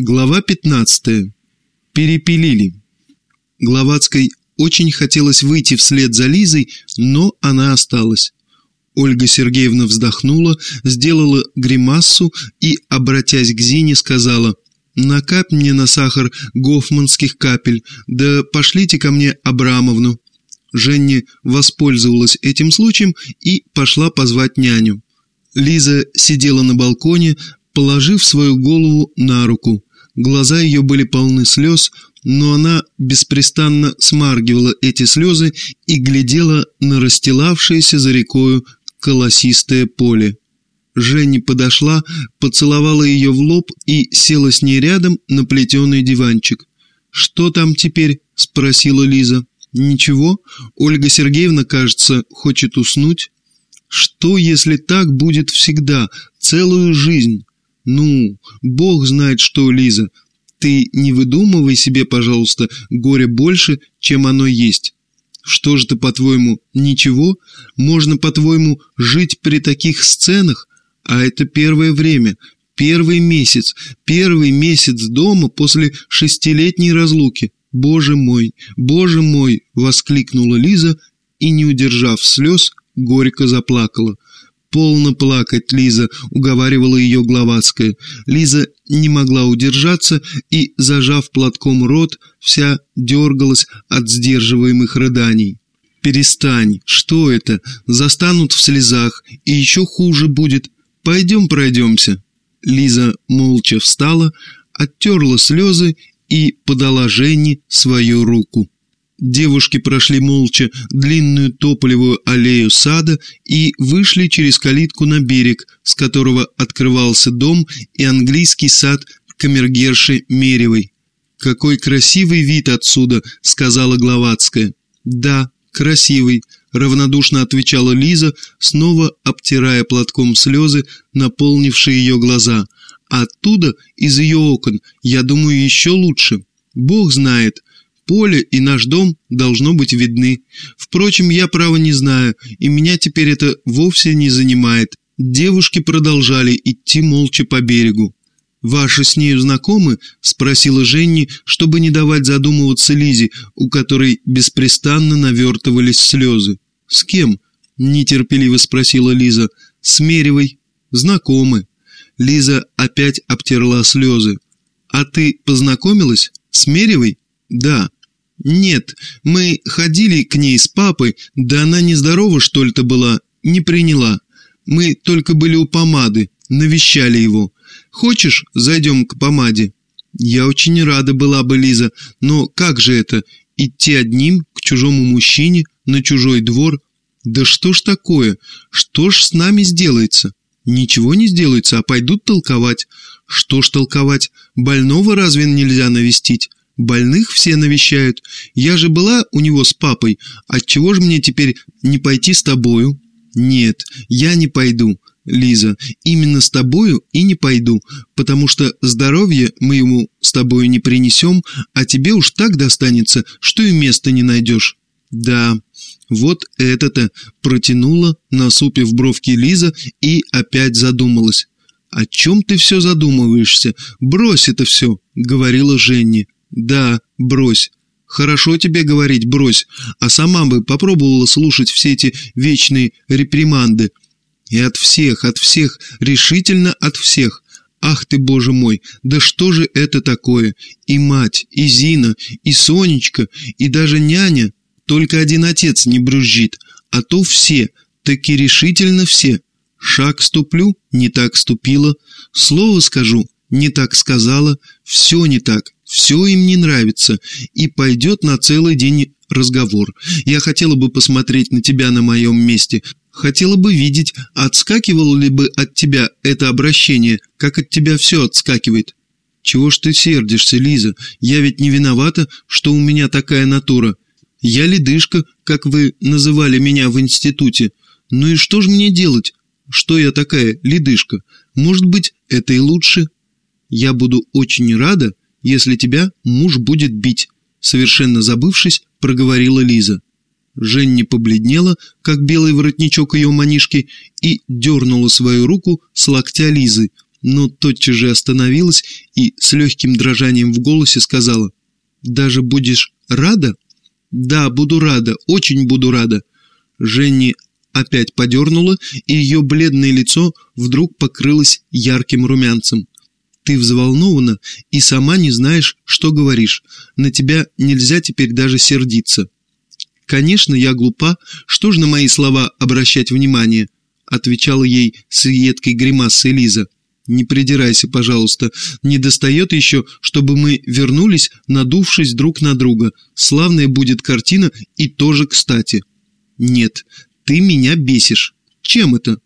Глава 15. Перепилили. Гловацкой очень хотелось выйти вслед за Лизой, но она осталась. Ольга Сергеевна вздохнула, сделала гримассу и, обратясь к Зине, сказала «Накапь мне на сахар гофманских капель, да пошлите ко мне Абрамовну». Женни воспользовалась этим случаем и пошла позвать няню. Лиза сидела на балконе, положив свою голову на руку. Глаза ее были полны слез, но она беспрестанно смаргивала эти слезы и глядела на расстилавшееся за рекою колосистое поле. Женя подошла, поцеловала ее в лоб и села с ней рядом на плетеный диванчик. «Что там теперь?» – спросила Лиза. «Ничего, Ольга Сергеевна, кажется, хочет уснуть». «Что, если так будет всегда, целую жизнь?» «Ну, бог знает что, Лиза. Ты не выдумывай себе, пожалуйста, горе больше, чем оно есть. Что же ты, по-твоему, ничего? Можно, по-твоему, жить при таких сценах? А это первое время, первый месяц, первый месяц дома после шестилетней разлуки. Боже мой, боже мой!» — воскликнула Лиза и, не удержав слез, горько заплакала. «Полно плакать, Лиза», — уговаривала ее Гловацкая. Лиза не могла удержаться и, зажав платком рот, вся дергалась от сдерживаемых рыданий. «Перестань, что это? Застанут в слезах, и еще хуже будет. Пойдем пройдемся». Лиза молча встала, оттерла слезы и подала Жене свою руку. Девушки прошли молча длинную тополевую аллею сада и вышли через калитку на берег, с которого открывался дом и английский сад камергерши Меревой. «Какой красивый вид отсюда!» — сказала Гловацкая. «Да, красивый», — равнодушно отвечала Лиза, снова обтирая платком слезы, наполнившие ее глаза. Оттуда, из ее окон, я думаю, еще лучше. Бог знает, Поле и наш дом должно быть видны. Впрочем, я право не знаю, и меня теперь это вовсе не занимает. Девушки продолжали идти молча по берегу. «Ваши с нею знакомы?» – спросила Женни, чтобы не давать задумываться Лизе, у которой беспрестанно навертывались слезы. «С кем?» – нетерпеливо спросила Лиза. «С Меревой». «Знакомы». Лиза опять обтерла слезы. «А ты познакомилась? С Меревой?» «Да». «Нет, мы ходили к ней с папой, да она нездорова, что ли-то была, не приняла. Мы только были у помады, навещали его. Хочешь, зайдем к помаде?» «Я очень рада была бы, Лиза, но как же это, идти одним к чужому мужчине на чужой двор? Да что ж такое? Что ж с нами сделается?» «Ничего не сделается, а пойдут толковать». «Что ж толковать? Больного разве нельзя навестить?» Больных все навещают. Я же была у него с папой. Отчего же мне теперь не пойти с тобою? Нет, я не пойду, Лиза. Именно с тобою и не пойду, потому что здоровье мы ему с тобою не принесем, а тебе уж так достанется, что и места не найдешь. Да, вот это-то протянула, насупив бровки Лиза и опять задумалась. «О чем ты все задумываешься? Брось это все», — говорила Женни. «Да, брось. Хорошо тебе говорить «брось», а сама бы попробовала слушать все эти вечные реприманды. И от всех, от всех, решительно от всех. Ах ты, боже мой, да что же это такое? И мать, и Зина, и Сонечка, и даже няня. Только один отец не брюзжит, а то все, таки решительно все. Шаг ступлю, не так ступила, слово скажу, не так сказала, все не так, все им не нравится, и пойдет на целый день разговор. Я хотела бы посмотреть на тебя на моем месте, хотела бы видеть, отскакивало ли бы от тебя это обращение, как от тебя все отскакивает. Чего ж ты сердишься, Лиза? Я ведь не виновата, что у меня такая натура. Я ледышка, как вы называли меня в институте. Ну и что же мне делать? Что я такая, ледышка? Может быть, это и лучше. Я буду очень рада, если тебя муж будет бить», совершенно забывшись, проговорила Лиза. Женни побледнела, как белый воротничок ее манишки, и дернула свою руку с локтя Лизы. но тотчас же остановилась и с легким дрожанием в голосе сказала «Даже будешь рада?» «Да, буду рада, очень буду рада». Женни опять подернула, и ее бледное лицо вдруг покрылось ярким румянцем. «Ты взволнована и сама не знаешь, что говоришь. На тебя нельзя теперь даже сердиться». «Конечно, я глупа. Что же на мои слова обращать внимание?» отвечала ей с едкой гримасой Лиза. «Не придирайся, пожалуйста. Не достает еще, чтобы мы вернулись, надувшись друг на друга. Славная будет картина и тоже кстати». «Нет, ты меня бесишь. Чем это?»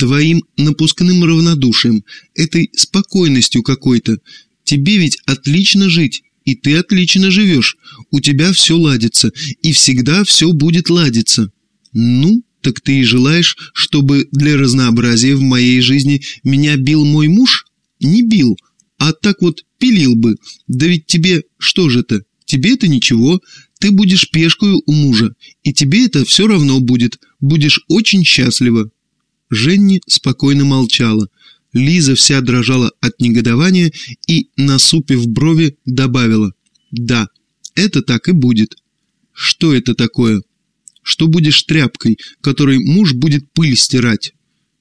«Твоим напускным равнодушием, этой спокойностью какой-то. Тебе ведь отлично жить, и ты отлично живешь. У тебя все ладится, и всегда все будет ладиться». «Ну, «Так ты и желаешь, чтобы для разнообразия в моей жизни меня бил мой муж? Не бил, а так вот пилил бы. Да ведь тебе что же это? Тебе это ничего. Ты будешь пешкою у мужа, и тебе это все равно будет. Будешь очень счастлива». Женни спокойно молчала. Лиза вся дрожала от негодования и, насупив брови, добавила «Да, это так и будет». «Что это такое?» что будешь тряпкой, которой муж будет пыль стирать».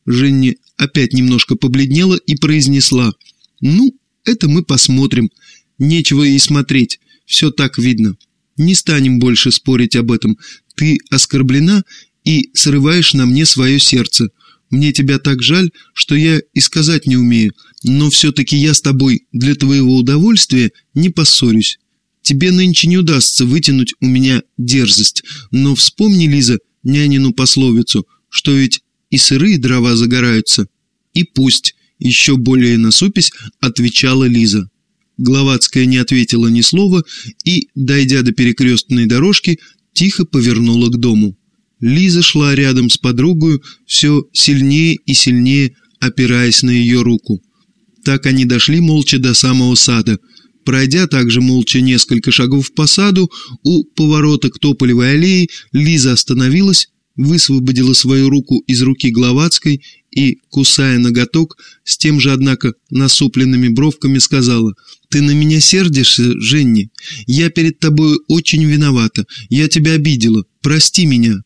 Женни опять немножко побледнела и произнесла. «Ну, это мы посмотрим. Нечего и смотреть. Все так видно. Не станем больше спорить об этом. Ты оскорблена и срываешь на мне свое сердце. Мне тебя так жаль, что я и сказать не умею, но все-таки я с тобой для твоего удовольствия не поссорюсь. Тебе нынче не удастся вытянуть у меня дерзость, но вспомни, Лиза, нянину пословицу, что ведь и сырые дрова загораются. И пусть, еще более насупясь, отвечала Лиза. Гловацкая не ответила ни слова и, дойдя до перекрестной дорожки, тихо повернула к дому. Лиза шла рядом с подругой, все сильнее и сильнее опираясь на ее руку. Так они дошли молча до самого сада – Пройдя также молча несколько шагов по саду, у поворота к Тополевой аллее Лиза остановилась, высвободила свою руку из руки Гловацкой и, кусая ноготок, с тем же, однако, насупленными бровками сказала «Ты на меня сердишься, Женни? Я перед тобой очень виновата, я тебя обидела, прости меня».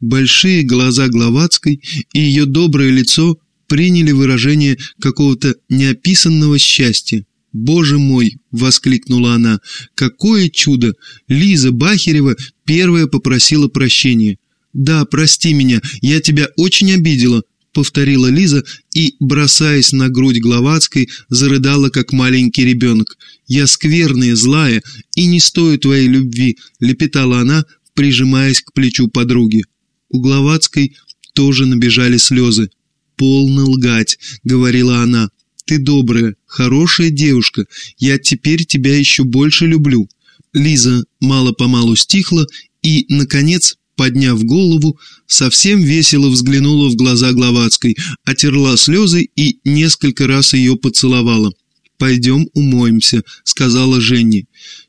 Большие глаза Гловацкой и ее доброе лицо приняли выражение какого-то неописанного счастья. «Боже мой!» — воскликнула она. «Какое чудо! Лиза Бахерева первая попросила прощения». «Да, прости меня, я тебя очень обидела», — повторила Лиза и, бросаясь на грудь Гловацкой, зарыдала, как маленький ребенок. «Я скверная, злая и не стою твоей любви», — лепетала она, прижимаясь к плечу подруги. У Гловацкой тоже набежали слезы. «Полно лгать», — говорила она. Ты добрая, хорошая девушка. Я теперь тебя еще больше люблю». Лиза мало-помалу стихла и, наконец, подняв голову, совсем весело взглянула в глаза Гловацкой, отерла слезы и несколько раз ее поцеловала. «Пойдем умоемся», — сказала Женни.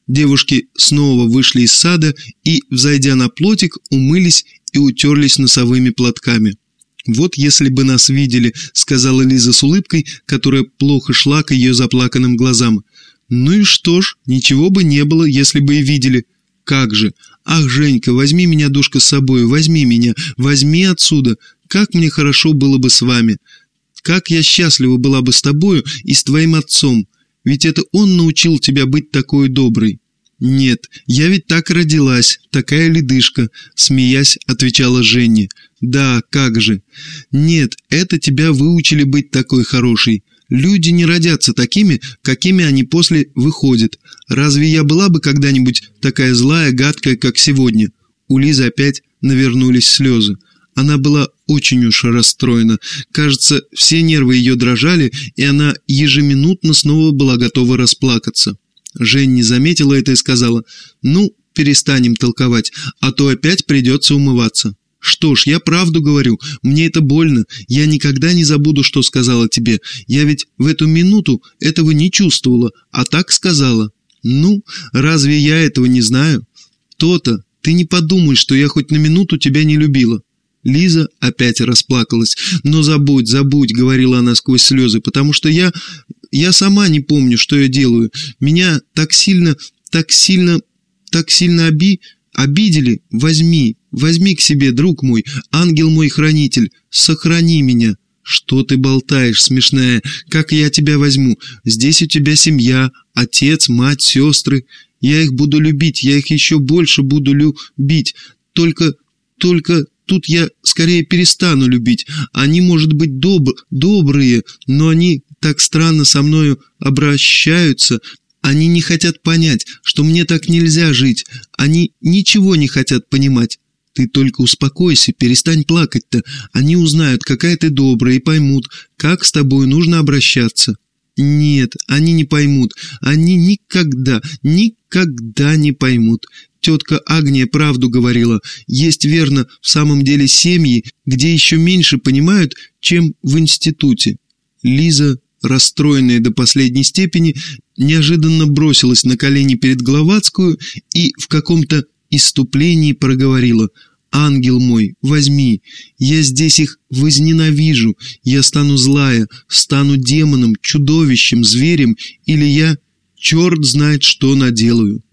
Девушки снова вышли из сада и, взойдя на плотик, умылись и утерлись носовыми платками. «Вот если бы нас видели», — сказала Лиза с улыбкой, которая плохо шла к ее заплаканным глазам. «Ну и что ж, ничего бы не было, если бы и видели». «Как же! Ах, Женька, возьми меня, душка, с собой, возьми меня, возьми отсюда. Как мне хорошо было бы с вами. Как я счастлива была бы с тобою и с твоим отцом. Ведь это он научил тебя быть такой доброй». «Нет, я ведь так родилась, такая ледышка», — смеясь, отвечала Женя. «Да, как же. Нет, это тебя выучили быть такой хорошей. Люди не родятся такими, какими они после выходят. Разве я была бы когда-нибудь такая злая, гадкая, как сегодня?» У Лизы опять навернулись слезы. Она была очень уж расстроена. Кажется, все нервы ее дрожали, и она ежеминутно снова была готова расплакаться. Жень заметила это и сказала, «Ну, перестанем толковать, а то опять придется умываться». «Что ж, я правду говорю, мне это больно, я никогда не забуду, что сказала тебе. Я ведь в эту минуту этого не чувствовала, а так сказала». «Ну, разве я этого не знаю?» «То-то, ты не подумай, что я хоть на минуту тебя не любила». Лиза опять расплакалась. «Но забудь, забудь», — говорила она сквозь слезы, «потому что я... я сама не помню, что я делаю. Меня так сильно, так сильно, так сильно оби... обидели. Возьми, возьми к себе, друг мой, ангел мой хранитель, сохрани меня». «Что ты болтаешь, смешная? Как я тебя возьму? Здесь у тебя семья, отец, мать, сестры. Я их буду любить, я их еще больше буду любить. Только, только тут я скорее перестану любить. Они, может быть, доб добрые, но они так странно со мною обращаются. Они не хотят понять, что мне так нельзя жить. Они ничего не хотят понимать. Ты только успокойся, перестань плакать-то. Они узнают, какая ты добрая, и поймут, как с тобой нужно обращаться. Нет, они не поймут. Они никогда, никогда не поймут. Тетка Агния правду говорила. Есть, верно, в самом деле семьи, где еще меньше понимают, чем в институте. Лиза, расстроенная до последней степени, неожиданно бросилась на колени перед Гловацкую и в каком-то иступлении проговорила «Ангел мой, возьми, я здесь их возненавижу, я стану злая, стану демоном, чудовищем, зверем, или я черт знает что наделаю».